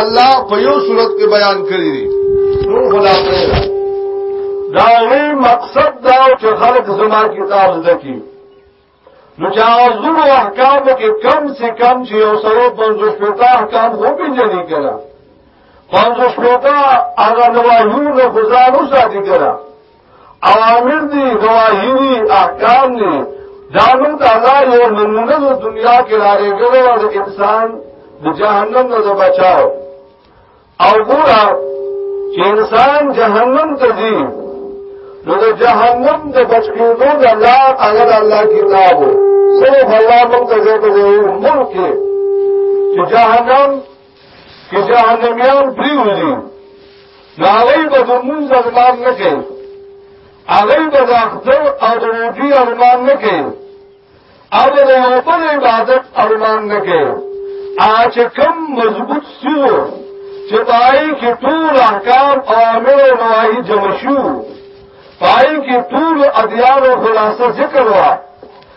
الله په یو صورت کې بیان کړی دی نو خدا پیدا دا وی مقصد دا چې خلق زما کتاب زکی نو چې حضور احکام کې کم سے کم چې یو سره پنځه شپږ احکام هو پیژنې کړه پنځه شپږ هغه نواهیو نه گزارو ساتي کړه اوامر دی گواهی دی احکام دی دامن تا اللہ یو نمونه دا دنیا کی لارے گلو دا انسان دا جہنم دا دا بچاو او گورا چی انسان جہنم تا دی نو دا جہنم دا بچکیدو دا اللہ اگر اللہ کتابو صرف اللہ منتظر دا ملک کی چی جہنم چې جهنميان پریوځي نو هغه به د مونږ ارمان نه کوي هغه به د اختر او د روټي ارمان نه کوي او د یو بل عبادت ارمان نه کوي اچ کم مضبوط سیو چې پای کې ټول احکام او امر او نواهی جمع شو پای کې ټول ادیان او خلاصه ذکر وا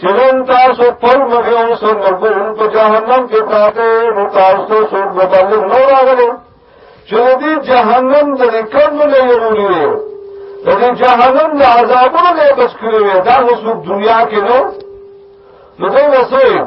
چنن تاسو پر مخه او سر مرګون په جهنم کې پراته نو تاسو سر مبلغ نه راغلي چې دې جهنم د کم نه یوري وي د دې جهنم د عذابونو نه بچ کړی وي دا اوس دنیا کې نو نو دا وسه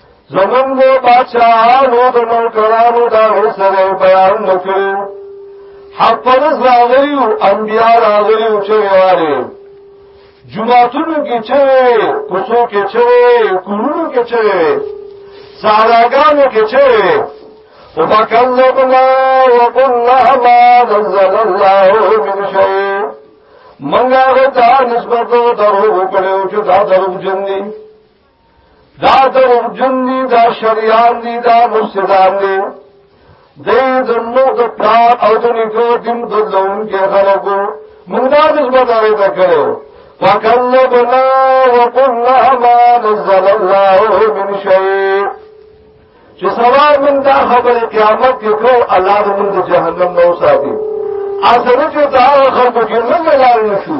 زمونږ بادشاهانو د نوکرانو دا سره بیان وکړي حق پرز راغلی او انبیا راغلی او چې واره جمعاتونو کې چې کوڅو کې چې کورونو کې چې ساراګانو کې چې وکذبنا وقلنا ما نزل الله من شيء منګه غتا نسبت درو کړو چې دا درو جن دي دا دروغ جن دی دا شریان دی دا مفسدان دی دی دنو دا پلار او دنکو دن دلون کے خلقو منگا دس بدارے تا کرے ہو وکلبنا وقلنا ما نزل اللہ من شئیب چې سوال من دا خبر قیامت کې کو الله دې من جهنم نو ساتي اصل چې دا خبر کې نه لاله شو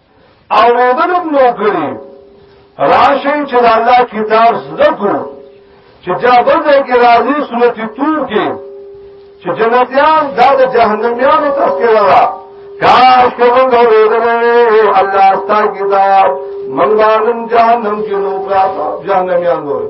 او ودنم نو کړی راشي چې الله کتاب زده کو چې دا بده کې راځي صورت تور کې چې جنتیان دا د جهنميانو تذکرہ ده کاش که موږ ورېدلې الله ستاسو کتاب موږ باندې جهنم کې نو پراته جهنميان وره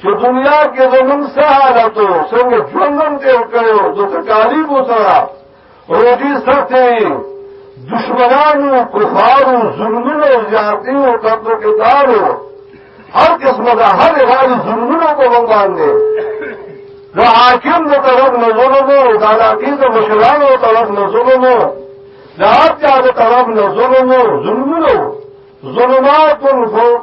چې دنیا کې زمون څه حالت وو څنګه ژوند هم تېر کړو د تکالیفو سره روزي سختې وي دشمنانو کفارو ظلمونو زیاتیو قتل و قتالو هر قسمه د هرې غاړې ظلمونو په موږ باندې د حاکم د طرف نه ظلم و د علاقې د مشرانو د طرف نه ظلم و د هر چا د طرف نه ظلم و ظلمونو ظلمات فوق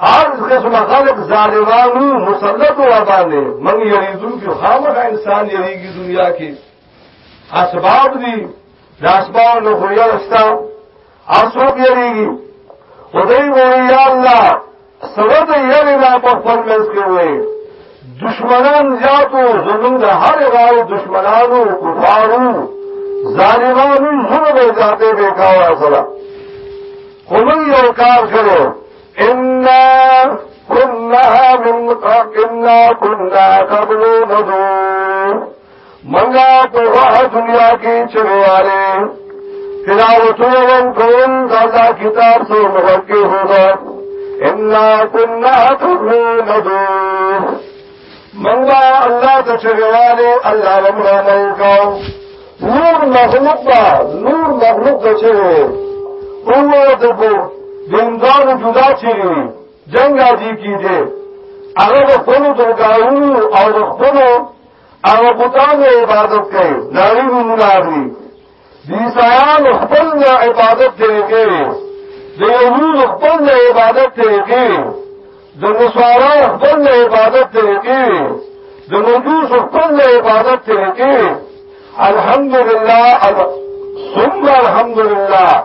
هر قسم خلق ظالمانو مسلط و باندې من یریدون کې خامخ انسان یریږي دنیا کې اسباب دي د اسباب نو خو یو استا اسوب یریږي خدای وو یا الله سره د یری نه په خپل منځ کې وایي دشمنان زیاتو زمون د هر راو دشمنانو کفارو ظالمانو زمون به زیاتې به کاوه سره کومي یو کار کړو ان كنا من قبلنا كنا قبل ندعو منګه په واه دنیا کې چوياره تلاوتو ون کوم دا کتاب سو مهکه هودا ان كنا تغنبو منګه الله ته چوياره الله لمړه منګه نور مخلوق با نور مخلوق ته چوي اوه دغه دیندار جدا چیرې جنگ راځي کیږي هغه د خپل درګاونو او د خپل هغه بوتان عبادت کوي دا وی منافي دي عیسایان خپل نه عبادت طریقې وي د یهود خپل نه عبادت طریقې وي د نصارا خپل نه عبادت طریقې وي د مجوس خپل نه عبادت طریقې وي الحمدلله ثم الحمدلله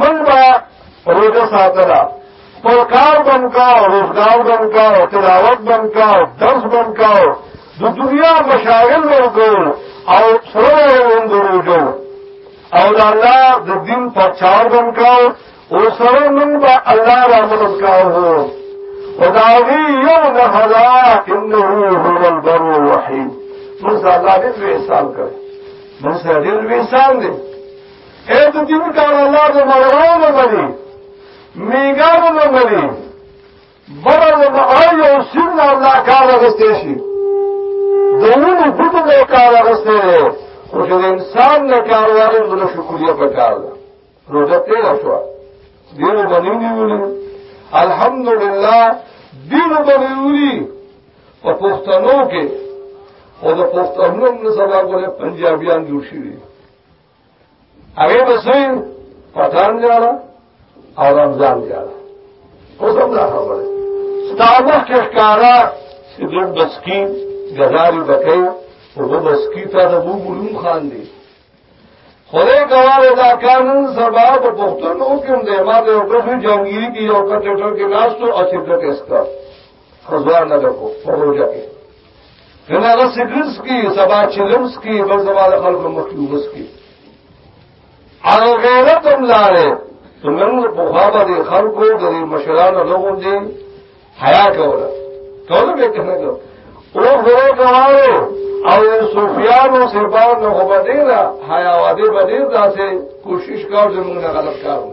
موږ به روژه ساتله خپل کار بند کا او روزګار بند کا او تلاوت بند کا او درس بند کا او د دنیا مشاغل بند کول او سره یې د روژو او د الله د دین پرچار بند کا او سره موږ به الله را مدد کاوه خداوی یو نه خدا انه هو البر الرحیم موږ الله دې احسان کړ موږ دې احسان دې اے ته دې کار الله دې مړوي نه مړي میګانو نه مړي بره دې مړوي او سر نه الله کار راستې شي دونه بده نه کار راستې دی خو چې انسان نه کار وایي نو شکریا په کار ده روزه تیر شو دیو باندې نیولې الحمدلله دیو باندې ویلي په پښتنو کې او د پښتنو نه سبا کوله پنجابیان جوړ شي هغه بسوی پټان جاړه او رمضان جاړه اوس هم دا خبره ستامه کې ښکارا چې د بسکی غزاري بکې او د بسکی ته د وو ګلون خان دی خدای ګواره دا قانون سبا په پښتون حکم دی ما د یو بل جنگیری کې یو کټ ټټر کې ناشته او چې دته استا ځوان نه لګو په روژه کې نن هغه سګریټ څکي سبا چلم څکي بل زما د خلکو مخکې وبس کی هغه غیرت هم لاره زمونږ په خوا باندې خلکو د مشرانو لغون دي حیا کوله کوله به کنه کو او غره کوالو او صوفیانو سربان نو خو بدیرا حیا واده بدیر داسې کوشش کاو زمونږ غلط کارو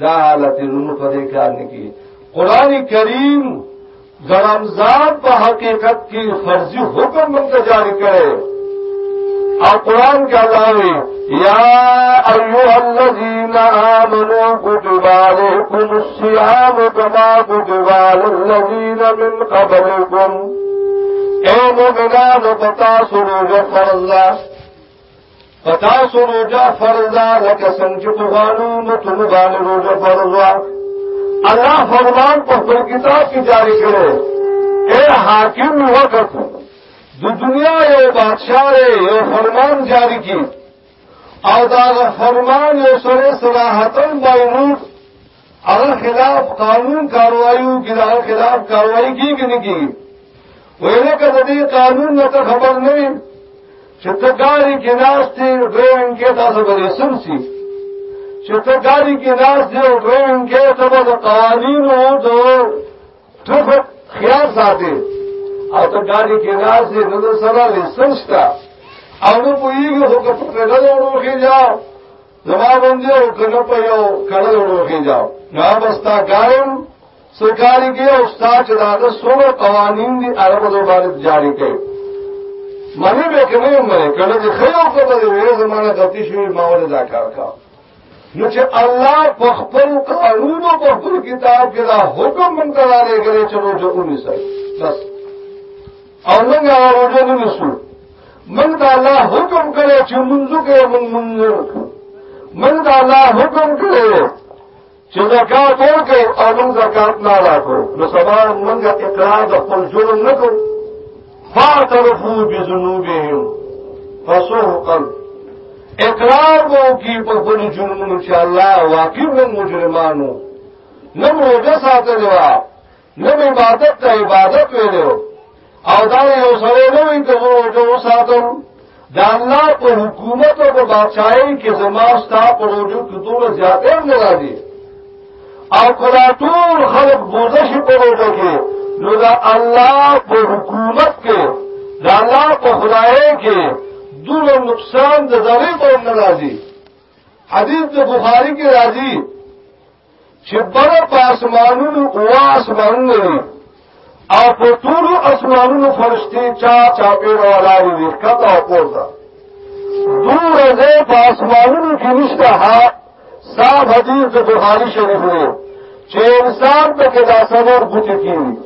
دا حالت رونو په دې کار نه کې قران کریم د رمضان په حقیقت کې فرضي حکم موږ جاری کړي او قران کې الله وی یا ایها الذین آمنوا کتب علیکم الصیام کما کتب علی الذین من قبلکم اے مومنانو پتا سره فرض پتا سو روجا فرضا لکه څنګه چې غوانو نو تم باندې روجا فرضا الله فرمان په خپل کتاب کې جاری کړو اے حاکم وقت د دنیا یو بادشاہ یو فرمان جاری کی او دا فرمان یو سره صلاحتن باورود هغه خلاف قانون کاروائی وکړي هغه خلاف کاروائی کیږي نه کیږي ویله کله دې قانون نه خبر نه وي چې ته ګاډي کې ناشته ډرایوینګ کې تاسو به رسم شي چې ته ګاډي کې ناشته او ډرایوینګ کې ته به قوانین او د ټریفک خیال ساتي او ته ګاډي کې ناشته نو سره رسم شته او نو پویږي هغه په پیدا ورو کې ځاو زما باندې او کنه په یو کړه وروږي جاو ما بستا کارم سرکاری کې او استاد چې داغه سره قوانین دي عرب د باندې جاری کړي منی به کنه منی کله چې خیو په دې زمانه غتی شوی ما ولې دا کار کاو نو چې الله په خپل قانون او په خپل کتاب کې دا حکم مونږ ته راغلی چې روزه ونیسئ بس او موږ هغه روزه ونیسو من دا الله حکم کړو چې منځو کې من منځو من دا الله حکم کړو چې زکات ورکړو او من زکات نه راکړو نو سبا موږ اقرار د خپل جرم نه کوو فاعترفوا بذنوبهم فسوقا اقرار وو کی په خپل جرمونو چې الله واقعي مجرمانو نو موږ ساتلوا نو عبادت ته عبادت ویلو او دا یو سره نو وی ته وو ساتم دا الله په حکومت او په بادشاہي کې زما ستا په وجود کې ټول زیاتې نه راځي او کله ټول خلق بوزه شي په وجود کې نو دا الله په حکومت کې دا الله په خدای کې دونه نقصان د ذره ته نه راځي حدیث د بخاری کې راځي چې بر په اسمانونو او اسمانونو دي او په ټول اسمانونو فرشتي چا چا پیر ولاړي دي کته او پورته دور زه په اسمانونو کې نشته ها صاحب حدیث د بخاری شریف دی چې انسان په کې دا سمور بوت کیږي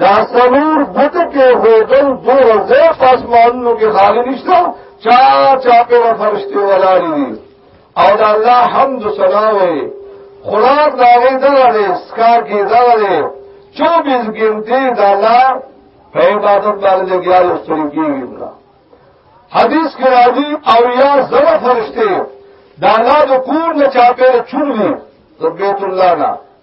دا سمور بوت کې هوګل دور زه په اسمانونو کې خالی نشته چا چا پیر فرشتي ولاړي دي او دا الله حمد سنا وي خوراک دا غي دغه دی سکار کې دغه دی 24 ګنټه دا الله په عبادت باندې لګیا یو ستړي کیږي حدیث کې راځي او یا زړه فرشته دا الله د کور نه چاپېره چوروي د بیت الله نه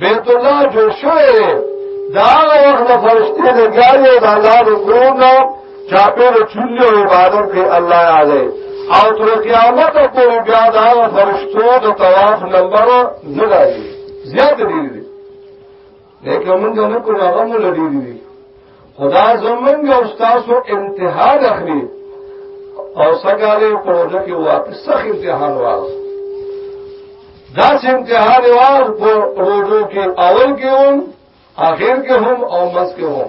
بیت الله جوړ شوی دی دا هغه وخت نه فرشتې لګیا دي او د الله د کور نه چاپېره چولې او عبادت کوي الله یاد دی او تر قیامته پورې بیا د هغه فرشتو د طواف نمبر نه راځي زیات ډېر دي لیکن موږ نه کوو هغه مو لري دي خدا زمونږ او تاسو امتحان اخلي او سګاله په ورځ کې واپس سخت امتحان واغس دا چې امتحان واغ په ورځو کې اول کې هم اخر کې هم او مس کې هم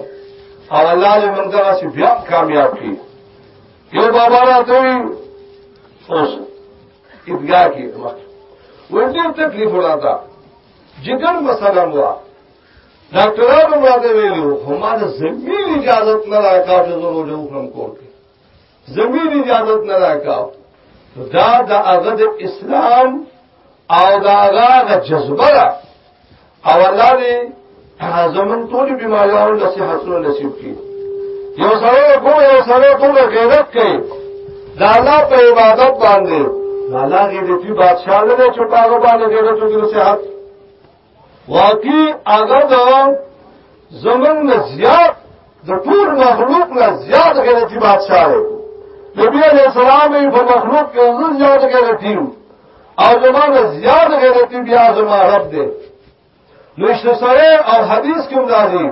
او الله دې موږ دا چې بیا کامیاب کړي یو بابا راته وي اوس ادګار کې وړ دې تکلیف وراته جګر مسلمان واه ډاکټرانو ما ته ویلو خو ما د زمین اجازت نه راکاو چې زه روژه وخورم کور کې زمین اجازت نه راکاو دا د هغه د اسلام او د هغه د جذبه ده او الله دې زمون ټول بیماریانو له صحتونو نصیب کړي یو سره کوم یو سره ټول غیرت کوي دا الله په عبادت باندې الله غیرتی بادشاہ نه چوکاغه باندې غیرت او صحت واقعي هغه د زمون نه زیات د ټول مخلوق نه زیات غیرتی بادشاہ دی نبی علیہ السلام په مخلوق کې زړه زیات غیرتی او زمون نه زیات غیرتی بیا زما رب دی نو اشتسره او حدیث کې راځي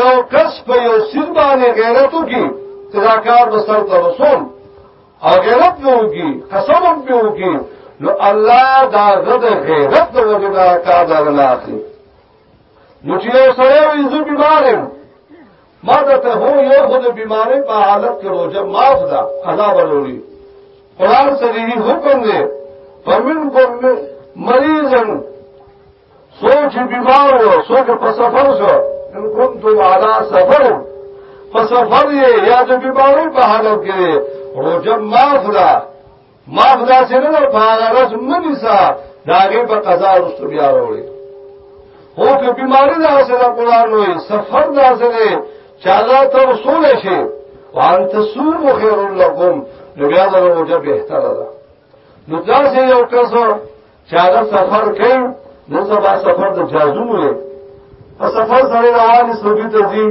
یو کس په یو سر باندې غیرتو کې تداکار بسر ته رسول او غیرت نه وږي قسم به وږي نو الله دا غد غیرت د وجنا کا دا نه اخلي نو چې یو سره وي زو بیمارم ما دا ته هو یو خود بیمارې په حالت کې روزه معاف ده قضا ورولي قران سره حکم دی فمن کوم مریضن سوچ بیمار و سوچ په سفر شو ان کنتم علی سفر په سفر یې یا د بیماری په حالت کې روزه مافلا مافلا سره نه پاره راز منی سا داګه په قضا رسو بیا وروړي هو که بیماری دا سره قران وې سفر دا سره چاله ته رسول شي وان تصوم خير لكم نو بیا دا روزه به تر ده نو دا یو کس چاغه سفر کړ نو سبا سفر د جازونو دی په سفر سره روانې سوګي ته ځي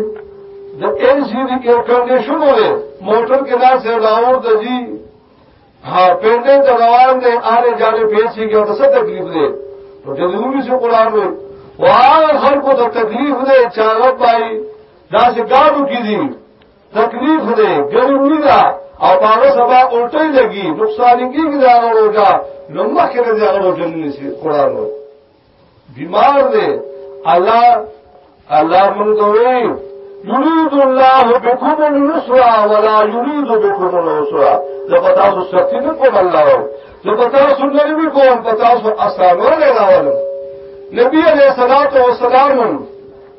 د ایر سی دی ایر کنډیشن دی موټر کې دا سره راوړ ته ځي ها پرده ته روان دی آره جاله پیسې کې د څه تکلیف دی نو د دې سو قران وي واه خلکو ته تکلیف دی چاغه پای دا څه ګاډو کې دي تکلیف دی ګرمي ده او هغه سبا الټي لګي نقصان کیږي دا روزه نو مخکې نه دی هغه روزه نشي قران وایي بیمار دی الله الله مونږ وی یرید الله بكم اليسر ولا یرید بكم العسر زه په تاسو سختی نه کوم الله وایي زه په تاسو نرمي کوم په تاسو اسانه نه راولم نبی علیہ الصلوۃ والسلام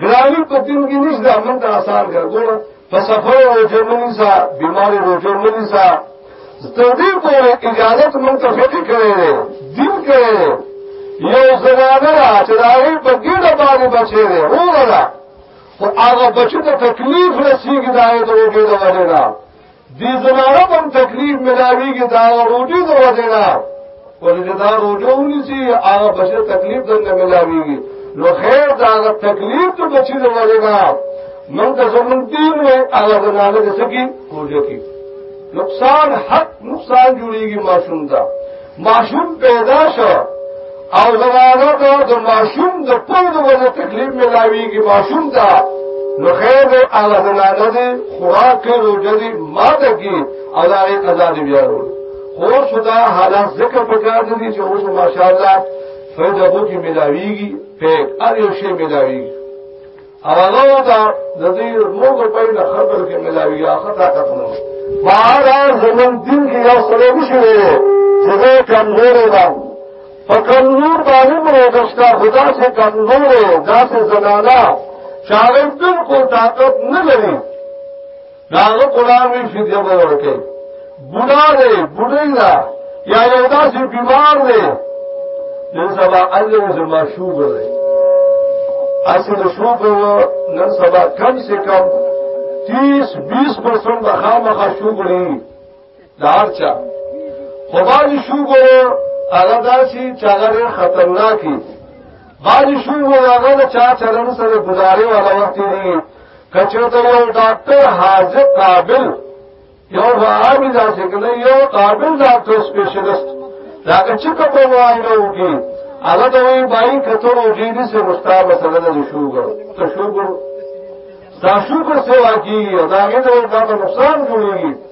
ګرامي په دین کې نشته موږ ته آسان کړ ګوره په سفر او جرمني سا بیماری او جرمني سا ستړي پورې اجازه موږ ته فکر کړی دی دین کړی یو زمانه را چې دا یې په ګډه باندې بچی دی وګوره خو هغه بچی ته تکلیف رسیږي دا یې ته وګړي دا وجه نه دې زماره هم تکلیف ملاویږي دا روټي د وجه نه ولې دا روټي ونیسي هغه بشر تکلیف د نه ملاویږي نو خیر دا تکلیف ته بچی د وجه نه من ته زمون دین وې هغه زماره د سکی کوجه کی نقصان حق نقصان جوړیږي ماشوم ته ماشوم پیدا شو او زمانه ته د ماشوم د پوند وجه تکلیف ملاویږي ماشوم ته نو خیر دی هغه زنانه دی خوراک کې روزه دی ماته کې او دا یې قضا دی بیا ورو خو شدا حالات ذکر پکار دي چې اوس ماشاءالله فیدغو کې ملاویږي پیک ار یو شی ملاویږي او هغه ته د دې نور په پیل خبر کې ملاوي یا خطا کتنو بارا زمون دین کې یو سره نشي وره چې زه کمزور یم په کمزور باندې مې دښتا خدا سے کمزور یم دا څه زنانا شاغل بالکل طاقت نه لري دا نو قران وی فدیه به ورکړي بوډا دی بوډی دا یا یو داسې بیمار دی نن سبا الله زما شوګر دی اصل شوګر نن سبا کم سے کم 30 20% د خامخا شوګر دی دارچا خو باندې شو ګورو هغه داسي چې هغه خطرناکي باندې شو ګورو هغه د چا چلن سره گزارې والا وخت دی کچوته یو ډاکټر حاضر قابل یو عامي داسې کنه یو قابل ډاکټر سپیشلیست دا چې کومه وایي نو کی هغه ته وی بای کتر او جی دې سره مستعار مسله ده شوګر ته شوګر دا شوګر سوا کی دا هغه ته نقصان جوړیږي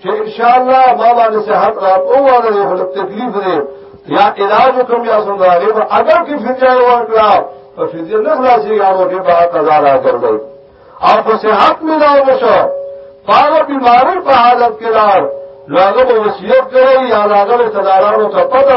چې ان شاء الله ما باندې صحت را او ورې خو تکلیف دی یا علاج کوم یا څنګه هغه به اگر کې فدیه ورکړه په فدیه نه خلاصي یارو کې به قضا را کړل او په صحت مې دا وشو پاره بیماری په حالت کې لار لاغه وصیت کوي یا لاغه تدارانو ته پته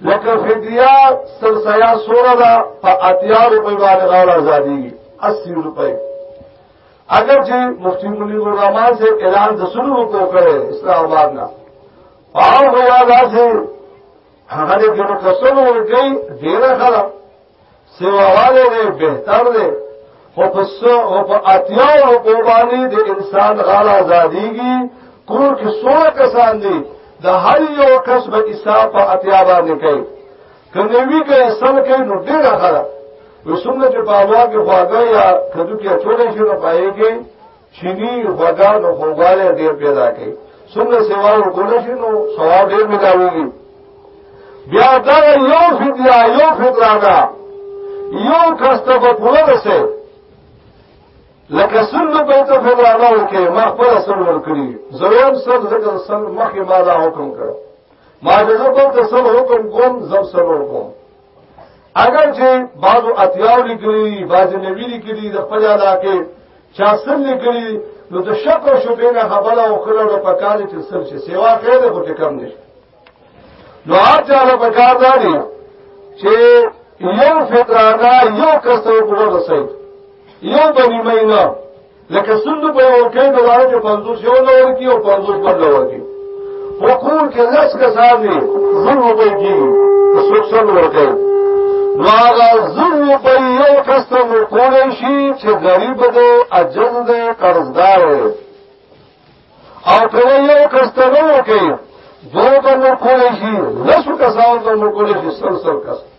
لکه فدیه سلسیا سوره ده په اتیا روپۍ باندې غاړه ازادېږي اسی روپۍ اگر چې مفتی منیر الرحمن سے اعلان د سلو روپو کړي اسلام آباد نه او هوا داسې هغه دې ګنو کسلو ورګي ډېر خلک سیواواله دی بهتر دی خو په سو او په اتیا او په باندې د انسان غال آزادیږي کور کې سو کسان دي د هر یو کس به حساب په اتیا باندې کوي کنه وی کې اصل کې نو ډیر غره وسمنه چې په اوا کې خواږه یا کدو کې چولې شي نو پایږي چینی غوګان او خوګاله ډیر پیدا کوي څومره سیوا ورکول شي نو ثواب ډیر ملاويږي بیا دا یو فدیا یو فدرانا یو کسته په پوره رسې لکه سن په ته فدرانا ورکه ما خپل سن ورکړي زویم سر زکه سن مخه ما دا حکم کړ ما دغه په سن حکم کوم زم سن ورکوم اگر چې بعضو اتیاو لیکلي بعضو نوی لیکلي د خپل علاقې چا سر لیکلي نو د شک او شبهه نه خبره او خلل او پکاره چې سر شي سیوا خیر خو ته کم نشي نو هر چا له پکار دی چې یو فطرانه یو کسو په ورسې یو بنی مینه لکه سند په یو کې د واره کې 50 یو لور کې او 50 بل لور کې وقور کې لس کسان دي زر روپۍ کې څوک سم ورته نو هغه زر روپۍ یو کس ته ورکول شي چې غریب دی اجل دی قرضدار دی او کله یو کس ته نو کوي دوه ته ورکول شي لس کسان ته ورکول شي سر سر کسان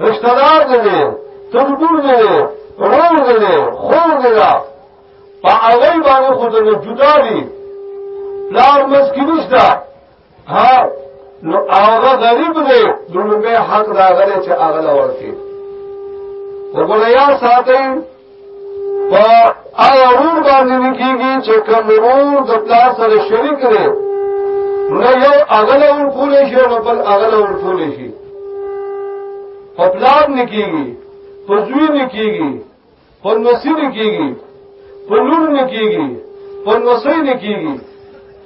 رشتہ دار دې دې ترګور دې دې ورور دې دې خور دې دا په هغه باندې خو دې جدا دي لار مسکینش دا ها نو هغه غریب دې دلمه حق دا غره چې هغه لور کې وګوریا ساتي په هغه ورور باندې نه کېږي چې کوم ورور د پلار سره شریک دی نو یو هغه له ورکولی شي او بل هغه له ورکولی شي په پلار نه کېږي په زوی نه کېږي په نوسي نه کېږي په لور نه کېږي په نوسۍ نه کېږي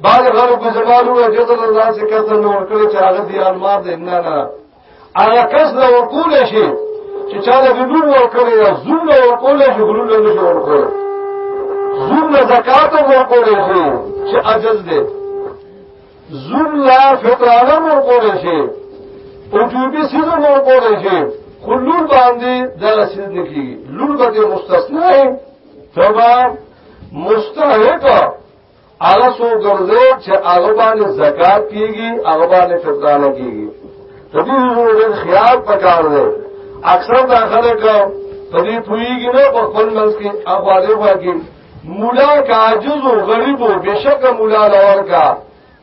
بعضې خلکو زما لور جزل الله څخه کسر نه ورکړی چې هغه دیانمار دی نه نه هغه کس له ورکول شي چې چا له ګډون ورکړي یا زوم له ورکول شي ګډون له نشي ورکول زوم له زکات ورکول شي چې عجز دی زوم له فطرانه ورکول شي او جوبي سيزو ورکول شي خلول باندې دا سيز نه کیږي لور به مستثنا وي تمام مستحق هغه سو ګرځي چې هغه باندې زکات کیږي هغه باندې فطران کیږي د دې ضرورت خیال پکار دی اکثر دا خلک په دې پویږي نه په خپل منځ کې اخواله واګي مولا کا عاجز او غریب او بشک مولا لور کا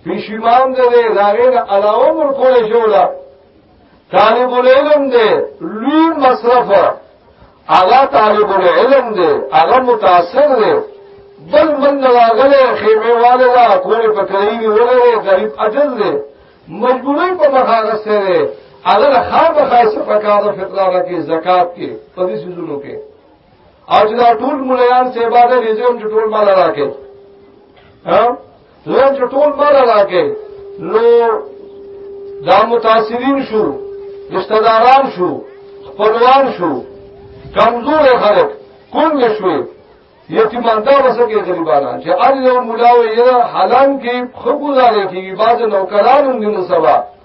پیشیمان دې راغې علاوه مر کولې شولا طالب العلم دې لوی مصرف هغه طالب العلم دې هغه متاثر دې بل من راغله خیمه والے دا کوړې په کړی ولې غریب اجل دې مجبورې په مخاغه سره هغه خام خاصه پکاره فطره کې زکات کې په دې سيزونو کې او چې دا ټول مليان سیباده رزم چې ټول مال راکې ها دویم چې ټول مال راکې نو دا متاثرین شو رشتہ داران شو خپلوان شو کمزور خلک کون شوي یتیمان دا وسکه غریبانان چې ار یو ملاوي یې حالان کې خو گزارې کیږي بعض نوکران هم دین سبا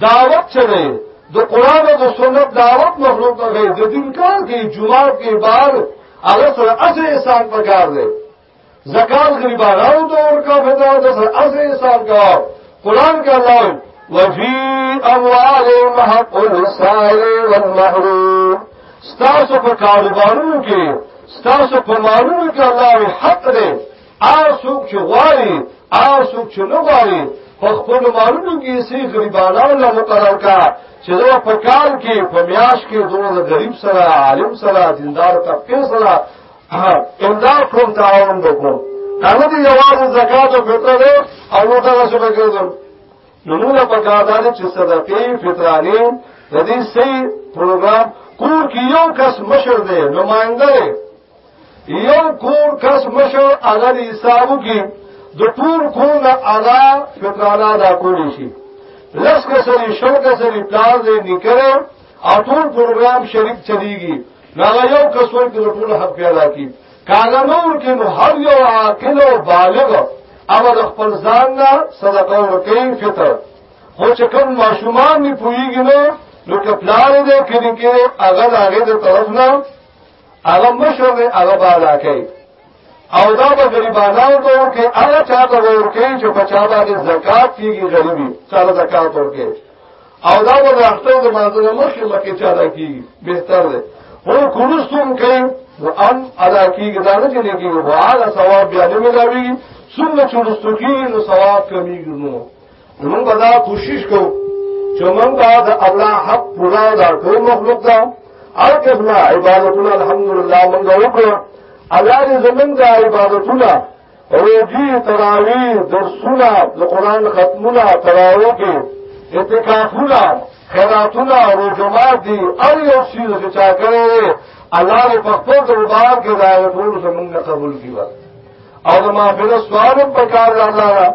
دعوت چه دی د قران او د سنت دعوت مخلوق ته دی د دین کار کې جمعه کې بار هغه سره اصل انسان پکار دی زکات غریبانو ته ورکا فدا د سره اصل انسان کا قران کا الله وفي اموالهم حق السائل والمحروم ستاسو په کاروبارونو کې ستاسو په مالونو کې الله حق دی هر څوک چې غواړي هر څوک چې نه غواړي په خپل مالونو کې سي غریبانو له مقرر کا چې دا په کال کې په میاش کې دوه غریب سره عالم سره دیندار طبقه سره امداد کوم تعاون وکړو هغه دی یوازې زکات او فطر دی او نو دا څه وکړم نو موږ په کار دار چې صدقې فطرانې د دې سي پروګرام کور کې یو کس مشر دی نمائنده دی یو کور کس مشر اگر حسابو کی د ټول کور نه ادا فطرانه ادا کولی شي لس کسری شل کسری پلار دې نکره او ټول پروګرام شریک چلیږي نو یو کس ور کې ټول حق پیدا کی کاغه نور کې نو هر یو عاقل او بالغ او د خپل ځان نه صدقه ورکړي فطر خو چې کوم ماشومان نه پويږي نو نو کپلار دې کړي کې هغه هغه د طرف نه هغه مشر دی هغه بالا کوي او دا به غریبانو ته ورکړي هغه چا ته ورکړي چې په چا باندې زکات کیږي غریبي چا ته زکات ورکړي او دا به د اختر د مازنه مخکې مخکې چا ته کیږي بهتر دی هو کورستون کوي نو ان ادا کیږي دا نه چلے کیږي هغه ثواب بیا نه ملاوي څومره چې رستو کیږي نو ثواب کمیږي نو موږ به دا کوشش کوو چې موږ به د الله حق پورا دا ټول مخلوق ته هر قسمه عبادتونه الحمدلله موږ وکړو الله دې زمونږ د عبادتونه روزي تراوی درسونه د قران ختمونه تراوی کې اعتکافونه خیراتونه روزمات دي او یو شی چې چا کړی الله دې په خپل دربار کې دا ټول زمونږ قبول کړي او د مغفرت سوال په کار الله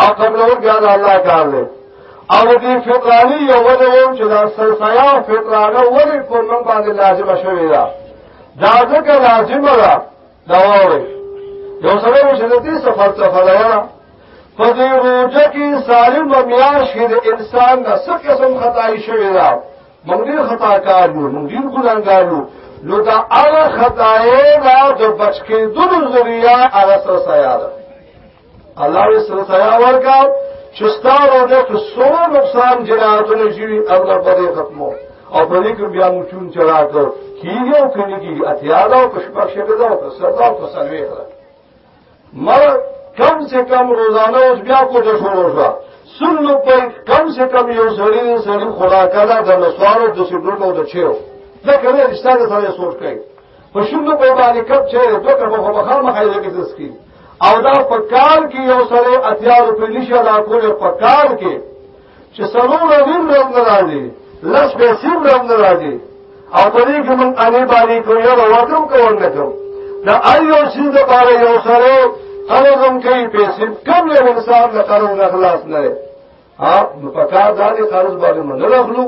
او قبلول بیا د الله کار دی او دې فطراني یو ولوم چې دا سرسایا او فطرانه ولې په موږ باندې لازمه شوې ده دا ځکه لازمه ده دا وایي یو سره چې د دې سفر ته فلایا په دې روزه کې سالم میاش کې د انسان د څه قسم خدای شوې ده موږ ډیر خطا کار یو موږ ډیر ګناګار یو نو دا هغه خدای دا د بچ کېدلو ذریعہ هغه سرسایا ده الله یې سره سزا ورکا چې ستاره د څومره نقصان جنایتونه شي الله په دې ختمو او په دې کې بیا موچون چلا کړ کیږي او کړي کیږي اتیا دا او پښپښ شي دا او سزا او سلوي خلا مر کم سے کم روزانه اوس بیا کوټه شروع شو سن په کم سے کم یو سړی سړی خدا کړه د مسوارو د سیګریټو د چیو دا کله رښتیا سره سوچ کوي په شنو په باندې کپ چې دوه کپ په بخار مخه یې کې تسکی او دا په کال کې یو سره اتیا روپې نشي ادا کولې په کال کې چې سرور وین رب نه راځي لس پیسې رب نه راځي او په دې کې من اني باندې کوم یو وکم کوم نه کوم دا ایو شي د پاره یو سره قرضم کوي پیسې کم یو انسان له قرض نه خلاص نه ها نو په کار دا دی قرض باندې مونږ نه اخلو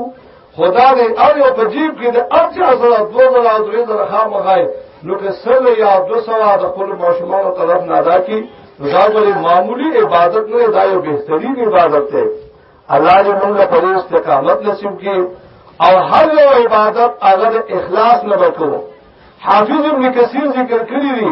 خدا دې ار یو په جیب کې د ارچا سره 2000 او 3000 خامخای نو که سل یا 200 د خپل ماشومان طرف نه ادا کی دا ولې معمولی عبادت نه دا یو بهترین عبادت دی الله دې موږ له پرې استقامت نصیب کړي او هر یو عبادت هغه اخلاص نه وکړو حافظ ابن کثیر ذکر کړی دی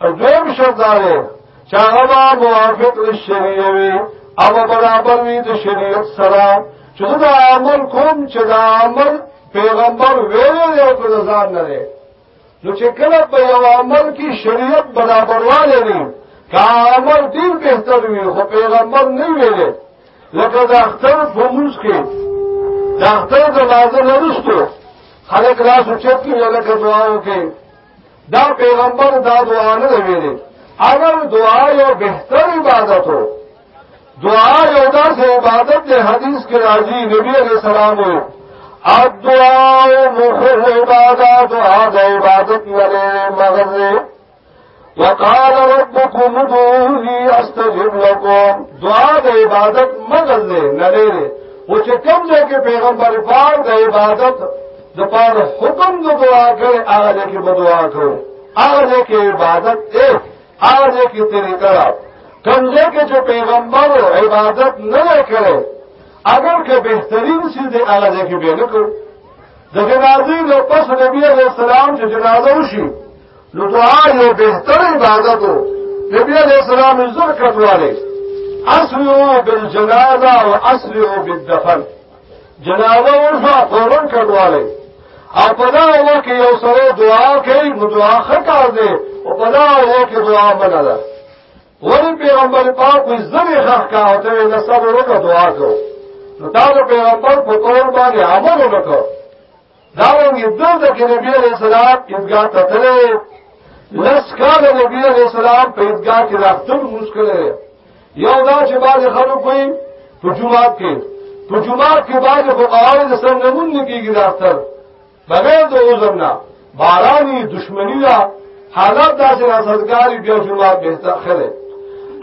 دویم شرط دا دی چې هغه به موافق للشریعه وي او برابر وي د شریعت سره چې دا عمل کوم چې دا عمل پیغمبر ویلی دی او که د ځان نه دی نو چې کله په یو عمل کې شریعت برابروالی وي که عمل ډېر بهتر وي خو پیغمبر نه ویلی لکه د اختر په مونځ کې د اختر د لازم نه وروسته خلک لاس اوچت کړي لکه دعا وکړي دا پیغمبر دا دعا نه ویلې اگر دعا یو بهتر عبادت وو دعا یو داسې عبادت دی حدیث کې راځي نبی علیہ السلام وو الدعاء مخل عبادت دعا د عبادت ملې مغزه وقال ربكم ادعوني استجب لكم دعا د عبادت مغزه نه لري او چې کوم ځای کې پیغمبر پاک د عبادت د پاره حکم د دعا کوي هغه دې کې دعا کوي هغه دې کې عبادت دې هغه دې کې طریقه کم دې کې چې پیغمبر عبادت نه کړي اگر که بهترین شي دې هغه دې کې به نه کوي د جنازې له پس نبی عليه السلام چې جنازه وشي نو دعا یو بهتر عبادت وو نبی عليه السلام زړه کټواله اسرعوا بالجنازه واسرعوا بالدفن جنازه ورځه فورن کډواله او په دا وخت کې یو سره دعا کوي نو دعا خطا ده او په دا وخت کې دعا منه ده ولی پیغمبر پاک وی زری خخ کا او ته نه صبر وکړه دعا کو نو دا پیغمبر په تور باندې عمل وکړه دا وایي دغه د نبی علیہ السلام عیدګاه ته تللی لس کال نبی علیہ السلام په عیدګاه کې راځم مشکل دی یو دا چې باز خلک کوي په جمعات کې په جمعات کې باز په قواعد د څنګه مونږ کېږي راځتر بغیر د عذر نه بارانی دشمنی دا حالات داسې راځګاری بیا جمعات به تاخره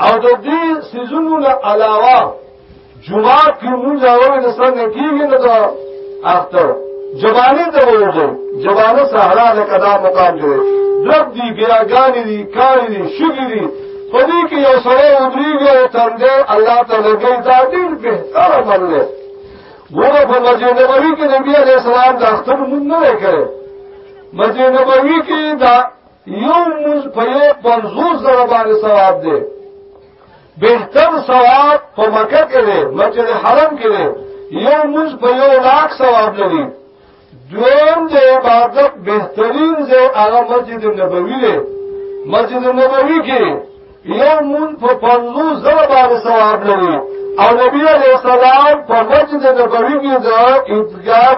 او د دې سيزونو علاوه جمعات کې مونږ راوړې د څنګه کېږي نو دا اختر جوانه ته ووځو جوانه صحرا د قدا مقام جوړ درب دی بیاګانی دی کاری دی شګی دی په دې کې یو سره ودریږي او تر دې الله تعالی دې دا ډېر به تر باندې ګوره په مسجد نبوي کې نبی عليه السلام د اختر مونږ نه کړې مسجد نبوي کې دا یو مز په یو پنځوس زره باندې ثواب دی بهتر ثواب په مکه کې دی مسجد حرم کې دی یو موږ په یو لاک ثواب لري دویم د عبادت بهترین ځای هغه مسجد نبوي دی مسجد نبوي کې یو موږ په پنځو زره باندې ثواب لري او نبی علیہ السلام په مسجد نبوي کې د عیدګاه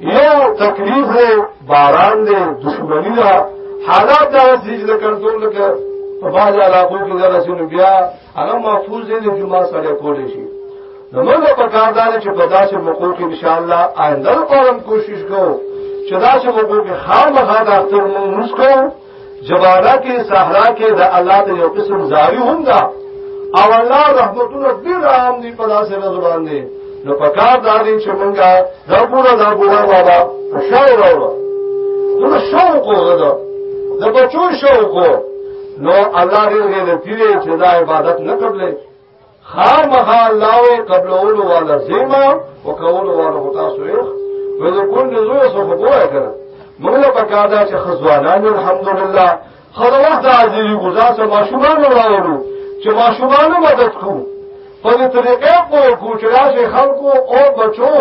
یو تکلیف دی باران دی دشمنی ده حالات دا چې د کنټرول لکه په باز علاقو کې دا رسول بیا هغه محفوظ دی چې ما سره کولې شي نو موږ په کار دا چې په داسې موقعو کې ان شاء الله آینده لپاره کوشش کوو چې داسې موقعو کې خامخا د اختر مونږ کوو جبارا کې صحرا کې د الله د یو قسم زاری هم دا او الله رحمتونه ډیر عام دي په داسې ورځ باندې نو په کار دا دي چې مونږه دا پورا دا پورا بابا په شاو راوړو نو شوق وګړو د بچو شوق نو الله دې دې چې دا عبادت نه قبلې خار مخا الله او قبل اولو والا زیما او کولو والا غطا سویخ ویدو کن نزوی سو خبوه کرد مغلا پکادا چه خزوانان الحمدللہ خدا وقت عزیزی گزا سا ماشومان راولو چه ماشومانو مدد کو په دې طریقې په کوچرا شي خلکو او بچو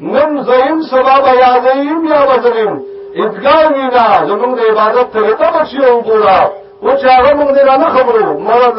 نن زین سبا بیا زین یا وزرین ادګار وینا زموږ د عبادت طریقه بچي او ګورا او چا موږ نه خبرو مراد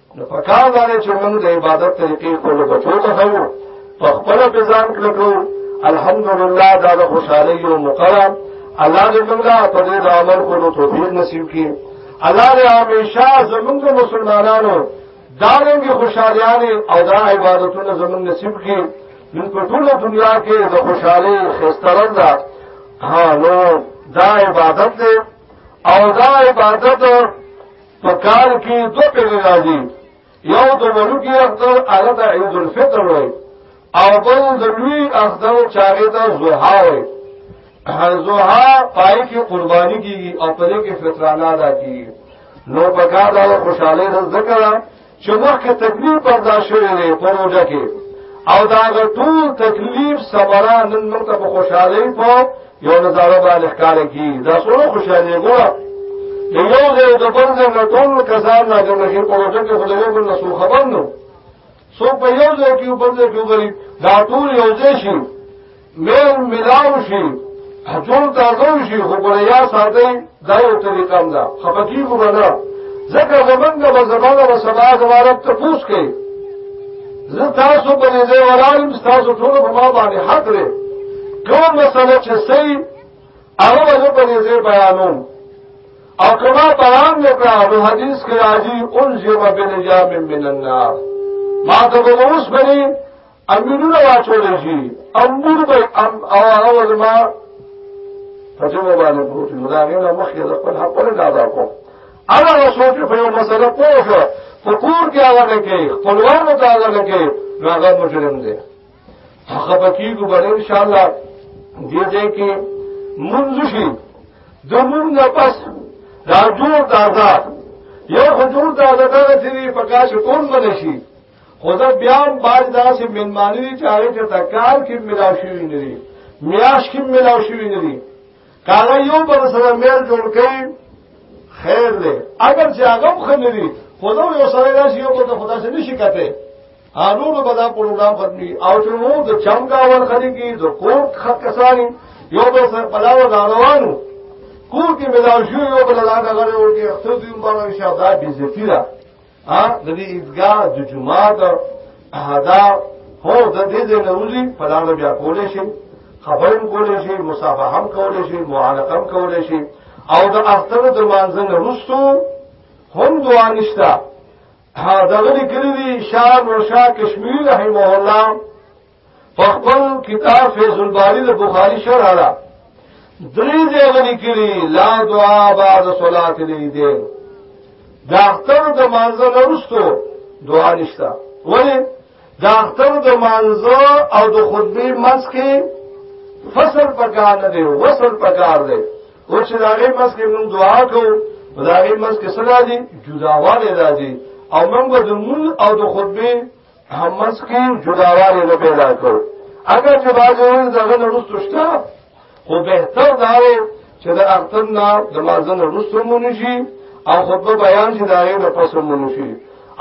نو په کار باندې چې موږ د عبادت طریقې خپل بچو ته خو په خپل بزان کړو الحمدلله دا د خوشحالي او مقرب الله دې موږ په دې د عمل کولو توفیق نصیب کړي الله دې همیشه زموږ مسلمانانو دا رنګ خوشحاليانه او دا عبادتونه زموږ نصیب کړي نن په ټوله دنیا کې د خوشحالي خسترند ها نو دا عبادت دی او دا عبادت په کال کې دوه پیرې راځي یو د ورګي اختر هغه د عید الفطر وای او بل د لوی اختر چاغه ته زوها وای زوها پای کې قرباني کیږي او په دې کې فطرانه ادا کیږي نو پکا دا خوشاله ده ذکر چې مخکې تکلیف برداشت شوی دی په روژه کې او دا ټول تکلیف صبره نن موږ ته په خوشحالۍ په یو نظاره باندې ښکار کی دا څومره خوشحالي ګوره د یو ځای د بل ځای نه ټول کسان نه جوړ شي په روژه کې خدای یو بل نه څو خبر نو څو په یو ځای کې بل ځای کې غري دا ټول یو ځای شي مین ملاو شي ټول تازه شي خو په یا ساتي دا یو طریقه ده خپکی کو نه ځکه زمونږ به زمانه به سبا زمانه ته پوس کوي زه تاسو په دې ځای ورالم تاسو ټول په ما باندې حق لري کوم مسله چې صحیح هغه زه په دې ځای بیانوم او کما بیان وکړه نو حدیث کې راځي انزم بنجام من النار ما ته به اوس بری امرونه واچول شي امر به ام او هغه زما په جواب باندې پروت دی دا غیر مخکې د خپل حق له ادا کو انا رسول په یو مسله پوه شو فکور کې هغه نه کې خپلوان ته هغه نه کې نو هغه مجرم دی هغه پکې کو بل ان شاء الله دې دې کې منځ شي د مونږ نه پس دا جوړ تازه یو حضور تازه دا چې په کاش کول منشي خو دا بیا هم باز داسې ملمانی دي چې هغه ته کار کې ملاو شوی نه دي میاش کې ملاو شوی نه دي کاغه یو بل سره میل جوړ کړي خیر دی اگر چې هغه خنه دي خو دا یو سره راشي یو بل ته خدا سره نشي کته انورو بدا پروګرام ختمي او چې مو د چمګا ور خري کی د کوټ خط کسانی یو بل سره پلاو روانو کور کې ملاو شو یو بل لاګه غره ورته خپل دې مبارک شه دا بي ذکر ا د دې عیدګاه د جمعه د احدا هو د دې د نوځي په لاره بیا کولې شي خبرم کولې شي مصافحه هم کولې شي معانقه هم کولې شي او د اختر د مانځن رسو هم دعا نشتا ها دغه کلی شاه نو شاه کشمیر رحمه الله فخبر کتاب فیض الباری د بخاری شرح را درې ځای لیکلي لا دعا بعد صلات الیدین دا اختر د مانزه لرستو دعا نشتا ولی دا اختر د مانزه او د خطبه منځ کې فصل پکار نه دی وصل پکار دی او چې داغه منځ کې موږ دعا کوو داغه منځ کې سره دي جداواله راځي او موږ د مون او د خطبه همس کې جداوالی نه پیدا کړ اگر چې بعضې وایي دغه نه وروسته شته خو بهتر دا دی چې د اختر نه د مازه نه وروسته مونږ شي او خطبه بیان شي د هغې نه پس مونږ شي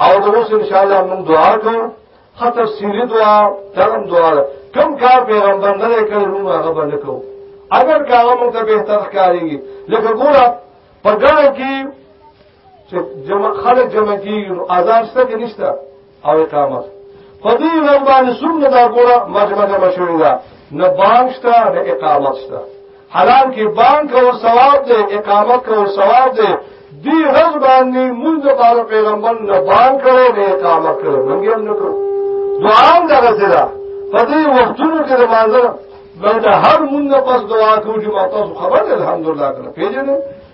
او د اوس انشاءالله مونږ دعا کوو ښه تفصیلي دعا ترم دعا ده کوم کار پیغمبر نه دی کړی مونږ هغه به نه کوو اگر که هغه مونږ ته بهتر ښکارېږي لکه ګوره په ګڼه کې چې جمع خلک جمع کیږي نو اذان شته کې نشته او اقامت په دې ورځ باندې څومره دا ګوره مجمع جمع شوې ده نه بانګ شته نه اقامت شته حلال کې بانګ کول ثواب دی اقامت کول ثواب دی دې ورځ باندې مونږ د پیغمبر نه بانګ کړو نه اقامت کړو مونږ هم نه کړو دعا هم دغه څه ده په دې وختونو کې د مانځره بلته هر مونږ پس دعا کوو چې ما تاسو خبر الحمدلله کړه پیژنه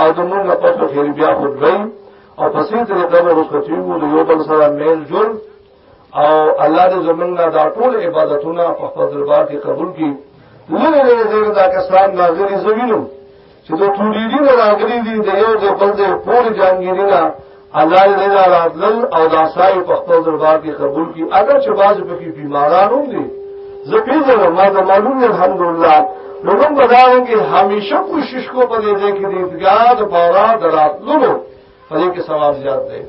او د مونږ په پښتو کې بیا خطبه او په سي طریقه به رسوتي وو د یو بل سره میل جوړ او الله دې زمونږ نه دا ټول عبادتونه په خپل دربار کې قبول کړي لږه لږه زیر دا کسان ناظری زوینو چې د ټولیدی نه راغلي دي د یو ځای بل ځای پورې جانګیري نه الله دې دا راتلل او دا ساي په خپل دربار کې قبول کړي اگر چې باز په کې بیماران هم دي زه پیژنم ما د معلوم الحمدلله نو موږ بداو کې همیشه کوشش کو په دې ځای کې دې ګاد بارا دراتلو په دې کې ثواب زیات دی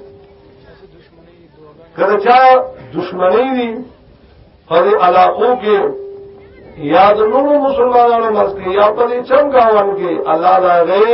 کله چې دشمنی دي په دې علاقو کې یا د نورو مسلمانانو مسکې یا په دې چم گاوان کې الله دا غي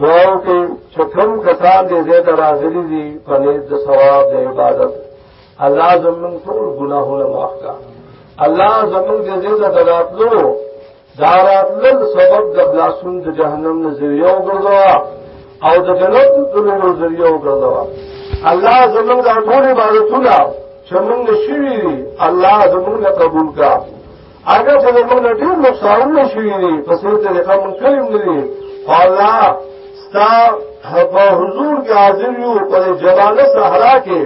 دعاو کې چې کوم کسان دې دې ته راغلي دي په نیت د ثواب د عبادت الله زمون ټول ګناهونه معاف کړه الله زمون دې دې ته دراتلو دارات لن سبب د خلاصون د جهنم نه ذریعہ وګرځوا او د جنت د لورو ذریعہ وګرځوا الله زمون د ټول عبادتونه چې موږ شوي الله زمون قبول کړه هغه په دغه نه ډېر نقصانونه شوي دي په سورې طریقه مونږ کړی هم دي الله ستا په حضور کې حاضر یو په جلاله صحرا کې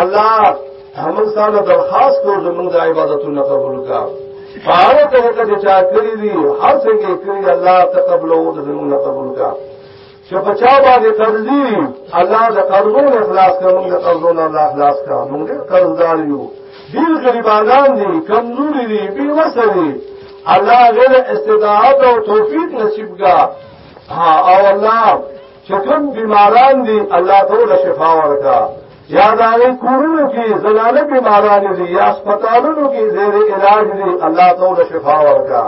الله همون ساله درخواست کو زمونږ د عبادتونو قبول کا پاره ته چې چا کړی دي هر څنګه کړی الله تقبل او زمونږ قبول کا چې په چا باندې قرضي الله د قرضونو اخلاص کړه موږ د قرضونو الله اخلاص کړه موږ قرضدار یو ډیر غریبانان دي کمزوري دي بي وسه دي الله غیر استطاعت او توفیق نصیب کا او الله چې کوم بیماران دي الله ټول شفا ورکا یا دا کورونو کې زلاله بیماران دي یا هسپتالونو کې زیر علاج دي الله ټول شفا ورکا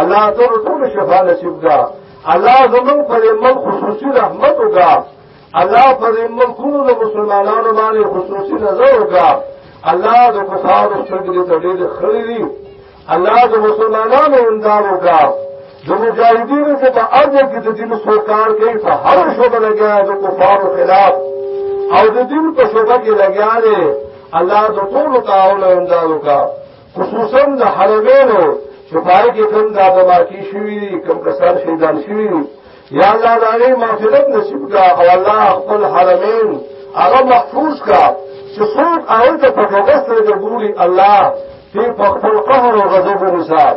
الله ټول ټول شفا نصیب کا الله زمون پر ملک خصوصي رحمت وکا الله پر ملکونو د مسلمانانو باندې خصوصي نظر وکا الله د کفار سترګې ته ډېر خړې دي الله د مسلمانانو امداد وکا د مجاهدینو چې په ارض کې د دین سرکار کوي په هر شوبه لګیا د کفار خلاف او د دین په شوبه کې لګیا دی الله د ټول تعاون امداد وکا خصوصا د حرمینو چې پای کې کوم دا د واقع شوی دي کوم کسان شهیدان شوی دي یا الله دا غي مغفرت نصیب کا او الله خپل حرمین هغه محفوظ کا چې څوک اول ته په وګسته د ګوري الله دې په خپل قهر او غضب ونصاب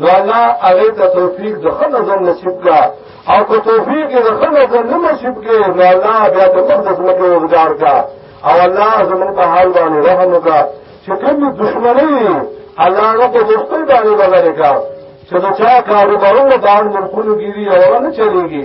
نو الله هغه ته توفیق د ښه نظر نصیب کړه او که توفیق یې د ښه نظر نه نصیب کړي نو الله بیا د مخ د ځمکې روزګار کړه او الله زموږ په حال باندې رحم وکړه چې کوم دشمني الله هغه په دوستۍ باندې بدلې کړه چې د چا کاروبارونه په اړه ملکونو ګیري او نه چلېږي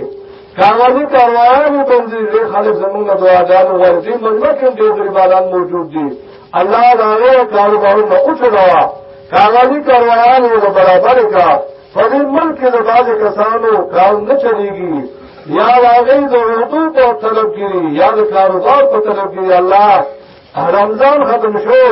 کارواني کارواني بندي ډېر خلک زموږ دعاګانې غواړي دې مجمع کې ډېر غریبان موجود دي الله داغه کاروبارو ته اوچلوا کاغذی کاروایانو له برابر کا په دې ملک کې د باز کسانو کار نه چلیږي یا هغه د وضو په طلب کې یا د کاروبار په طلب کې الله رمضان ختم شو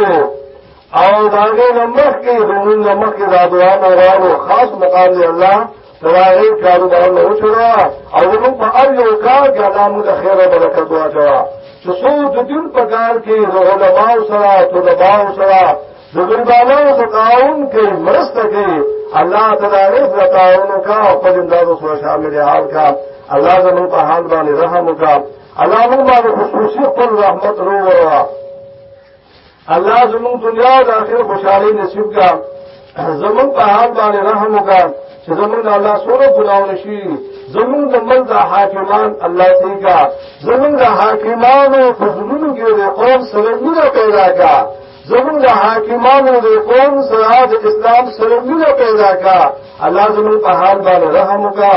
او داغه نمخ کې د نمخ کې د دعا نه راو خاص مقام دی الله سوارې کاروبارونه وچوه او موږ په هر یو کار کې الله موږ د خیر او برکت واچوه چې څو د دین په کار کې د علماو سره طلباو سره د غریبانو سره تعاون کوي مرسته کوي الله تعالی رزق تعاون کا او په دې داسو سره شامل حال کا الله زموږ په حال باندې رحم وکړه الله موږ باندې خصوصي خپل رحمت رو وروا الله زموږ دنیا او آخرت خوشحالي نصیب کړه زموږ په حال باندې رحم وکړه چې زموږ د الله سره ګناونه شي زموږ د مل د حاکمان الله سي کا زموږ د حاکمانو په زمونږ کې د قوم سره مینه پیدا کا زموږ د حاکمانو د قوم سره د اسلام سره مینه پیدا کا الله زموږ په حال باندې رحم وکړه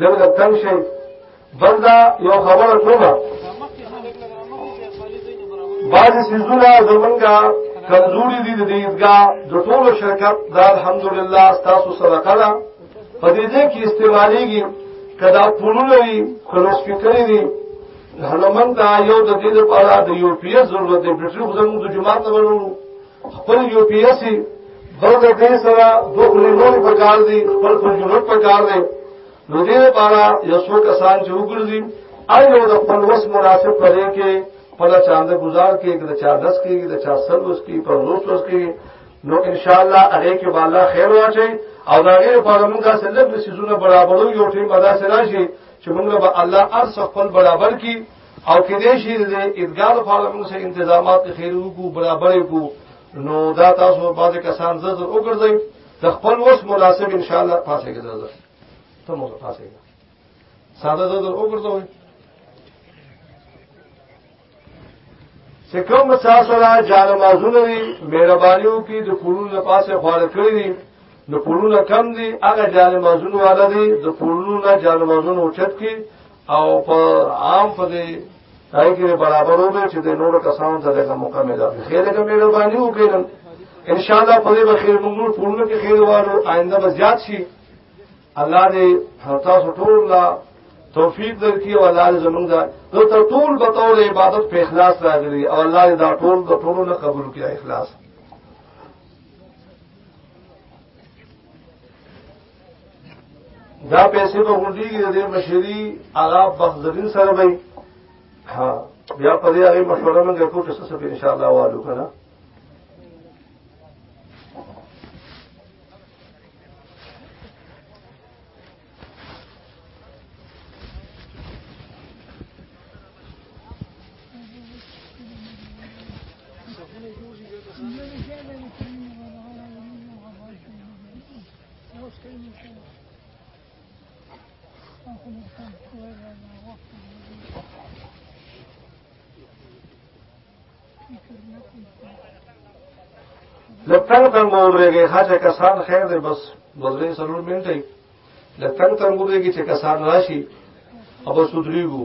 لږ تنګ شي بل دا یو خبره کومه بعضې څیزونه زمونږه کمزوري دي د دې عیدګاه د ټولو شرکت دا الحمدلله ستاسو صدقه ده په دې ځای کې استعمالیږي که دا پولونه وي که لوسپیکرې دي هلمن دا یو د دې لپاره د یو پي ایس ضرورت دی بټري خو زموږ د جومات نه ورو خپل یو پی ایس سی بل د دې سره دوه خلې نور په کار دي خپل په جوړت په کار دي نو دې لپاره یو څو کسان چې وګرځي ایو د خپل وس مناسب پرې کې خپل چاند گزار کې د چا دس کې د چا سل وس کې په روز وس کې نو ان شاء الله هغه کې بالا خیر واچي او دا غیر په موږ سره لږ سيزونه برابرو یو ټیم ادا سره شي چې موږ به الله ارس خپل برابر کی او کېدې شي د ادګار لپاره موږ سه تنظیمات خیرو کو برابر کو نو دا تاسو باز کسان زړه وګرځي د خپل وس مناسب ان شاء الله پاسه کې زړه ته مو پاسه کې ساده زړه وګرځوي سکم مساسره جان مازونه دي مهربانيو کې د پړونو له پاسه خور کړی دي نو پړونه کم دي هغه جان مازونه والا دي د پړونو نه جان مازونه اوچت کې او په عام په دې پای کې برابر وګړي چې د نورو کسانو ته دغه موقع ملي خیر دې مېړو باندې وکړم ان شاء الله په دې بخیر موږ نور ټولنه کې خیر وارو آینده به زیات شي الله دې تاسو ټول لا توفیق درکړي او الله دې زموږ دا نو تر ټول به تور عبادت په اخلاص راغلي او الله دې دا ټول د ټولو نه قبول کړي اخلاص دا پیسې به غونډیږي د دې مشري هغه بخزرین سره به ها بیا په دې هغه مشوره موږ کوو چې څه ان شاء الله والو کنه لپاره تنګ ورېږي خاطر کسان خیر دی بس بزرې سرور ملټي لپاره تنګ ورېږي چې کسان راشي او بس ودرېږو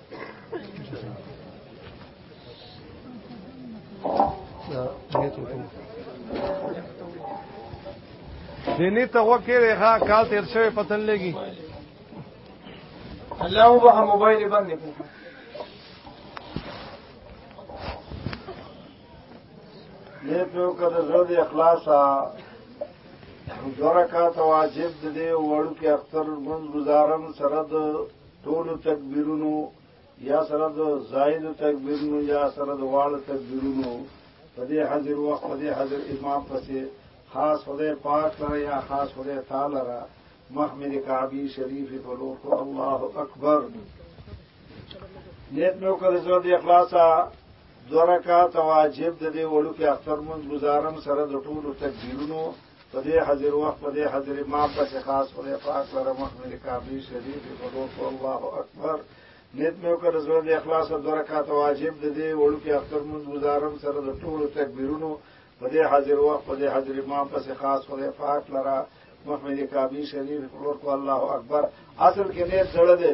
دینی ته وکړې ښا کال تیر شوی پتن لګي الله وبه موبایل باندې نه په کده زړه د اخلاصا دوه رکعات واجب دي وړو کې اختر ګوند گزارم سره د ټولو تکبیرونو یا سره د زائد تکبیرونو یا سره د واړو تکبیرونو په دې حاضر وخت په دې حاضر امام پسې خاص خدای پاک لره یا خاص خدای تعالی لره محمد کعبی شریف په لور کو الله اکبر نیت مې وکړ زړه دې اخلاصا دوه رکعات واجب د دې وړو کې اختر مونږ گزارم سره د ټولو تکبیرونو په دې حاضر وخت په دې حاضر ما پسې خاص خدای پاک لره مخ مې کعبه شریف په دوه الله اکبر نیت مې وکړ زړه د اخلاص او درکات واجب د دې وړو کې اختر مونږ گزارم سره د ټولو تکبیرونو په دې حاضر وخت په دې حاضر ما پسې خاص خدای پاک لره مخ مې کعبه شریف په دوه الله اکبر اصل کې نیت زړه دی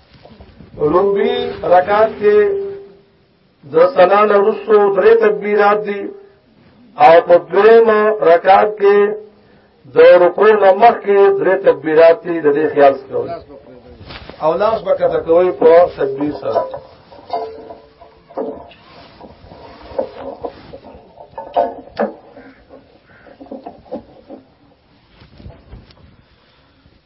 لومبي رکعت کې د سلام وروسته درې تکبیرات دي او په دویم رکعت کې د رکوع نه مخکې درې تکبیرات دي د دې خیال کوئ او لاس به کته کوئ په تکبیر سره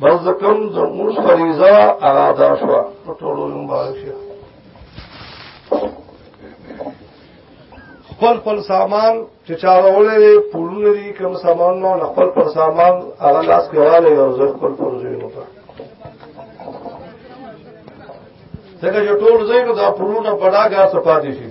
بس د کوم د موږ فریضه هغه ادا شو په ټولو مبارک شه خپل خپل سامان چې چا راولې پورونه دي کوم سامان نو خپل خپل سامان هغه لاس کې واله یو ځل خپل خپل ځای نو تا ځکه چې ټول ځای نو دا پورونه پډاګه سپاتې شي